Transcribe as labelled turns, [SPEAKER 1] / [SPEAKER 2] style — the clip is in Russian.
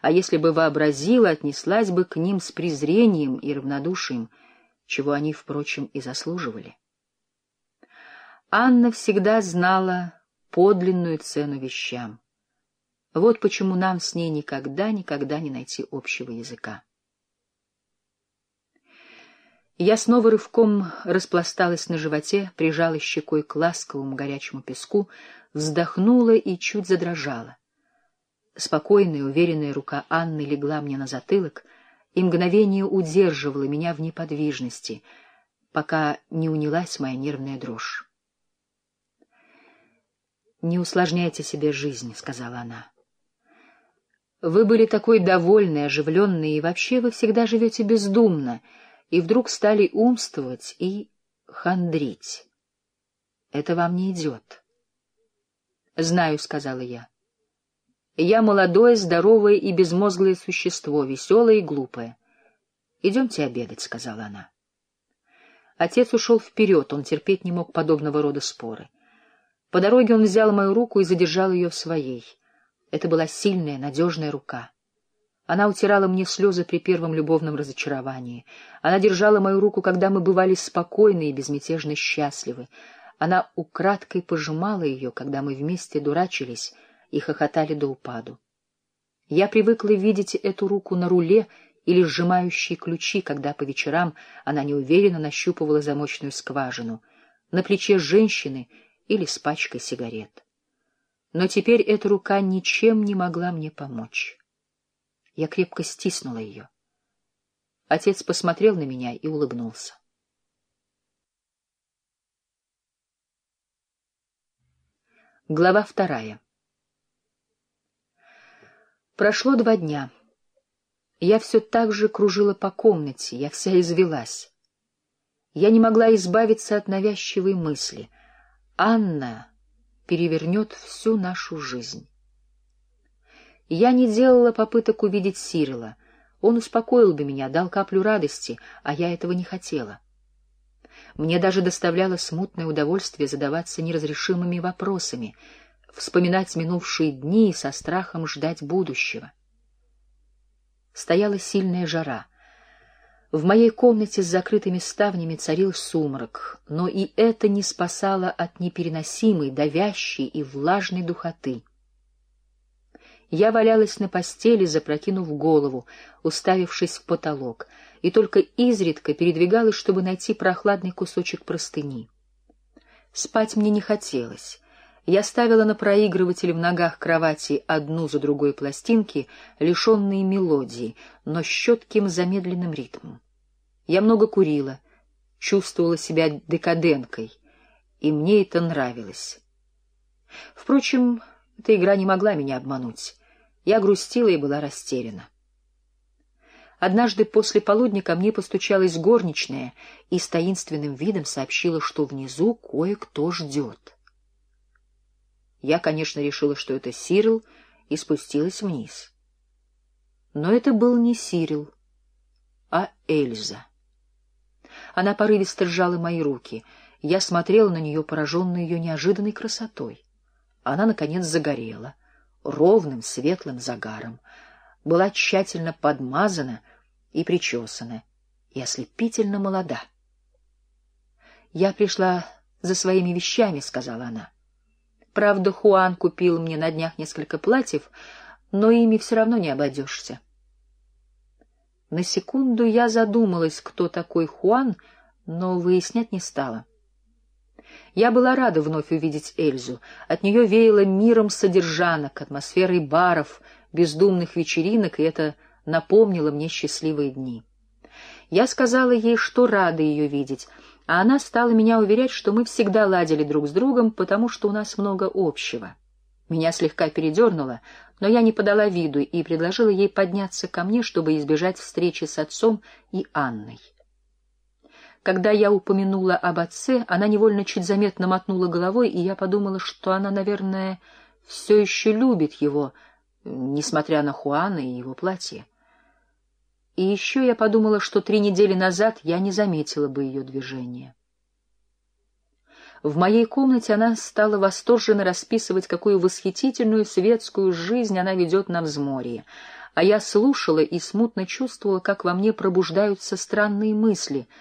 [SPEAKER 1] а если бы вообразила, отнеслась бы к ним с презрением и равнодушием, чего они, впрочем, и заслуживали. Анна всегда знала подлинную цену вещам. Вот почему нам с ней никогда-никогда не найти общего языка. Я снова рывком распласталась на животе, прижалась щекой к ласковому горячему песку, вздохнула и чуть задрожала. Спокойная, уверенная рука Анны легла мне на затылок и мгновение удерживала меня в неподвижности, пока не унялась моя нервная дрожь. «Не усложняйте себе жизнь», — сказала она. «Вы были такой довольной, оживленной, и вообще вы всегда живете бездумно», и вдруг стали умствовать и хандрить. Это вам не идет. Знаю, — сказала я. Я молодое, здоровое и безмозглое существо, веселое и глупое. Идемте обедать, — сказала она. Отец ушел вперед, он терпеть не мог подобного рода споры. По дороге он взял мою руку и задержал ее в своей. Это была сильная, надежная рука. Она утирала мне слезы при первом любовном разочаровании. Она держала мою руку, когда мы бывали спокойны и безмятежно счастливы. Она украдкой пожимала ее, когда мы вместе дурачились и хохотали до упаду. Я привыкла видеть эту руку на руле или сжимающие ключи, когда по вечерам она неуверенно нащупывала замочную скважину, на плече женщины или с пачкой сигарет. Но теперь эта рука ничем не могла мне помочь. Я крепко стиснула ее. Отец посмотрел на меня и улыбнулся. Глава вторая. Прошло два дня. Я все так же кружила по комнате, я вся извелась. Я не могла избавиться от навязчивой мысли. Анна перевернет всю нашу жизнь. Я не делала попыток увидеть Сирила. Он успокоил бы меня, дал каплю радости, а я этого не хотела. Мне даже доставляло смутное удовольствие задаваться неразрешимыми вопросами, вспоминать минувшие дни и со страхом ждать будущего. Стояла сильная жара. В моей комнате с закрытыми ставнями царил сумрак, но и это не спасало от непереносимой, давящей и влажной духоты. Я валялась на постели, запрокинув голову, уставившись в потолок, и только изредка передвигалась, чтобы найти прохладный кусочек простыни. Спать мне не хотелось. Я ставила на проигрыватель в ногах кровати одну за другой пластинки, лишенные мелодии, но с четким замедленным ритмом. Я много курила, чувствовала себя декаденкой, и мне это нравилось. Впрочем, эта игра не могла меня обмануть. Я грустила и была растеряна. Однажды после полудня ко мне постучалась горничная и с таинственным видом сообщила, что внизу кое-кто ждет. Я, конечно, решила, что это Сирил, и спустилась вниз. Но это был не Сирил, а Эльза. Она порывисто сжала мои руки. Я смотрела на нее, пораженная ее неожиданной красотой. Она, наконец, загорела — ровным светлым загаром, была тщательно подмазана и причесана, и ослепительно молода. «Я пришла за своими вещами», — сказала она. «Правда, Хуан купил мне на днях несколько платьев, но ими все равно не обойдешься». На секунду я задумалась, кто такой Хуан, но выяснять не стала. Я была рада вновь увидеть Эльзу. От нее веяло миром содержанок, атмосферой баров, бездумных вечеринок, и это напомнило мне счастливые дни. Я сказала ей, что рада ее видеть, а она стала меня уверять, что мы всегда ладили друг с другом, потому что у нас много общего. Меня слегка передернуло, но я не подала виду и предложила ей подняться ко мне, чтобы избежать встречи с отцом и Анной. Когда я упомянула об отце, она невольно чуть заметно мотнула головой, и я подумала, что она, наверное, все еще любит его, несмотря на Хуана и его платье. И еще я подумала, что три недели назад я не заметила бы ее движения. В моей комнате она стала восторженно расписывать, какую восхитительную светскую жизнь она ведет на взморье — а я слушала и смутно чувствовала, как во мне пробуждаются странные мысли,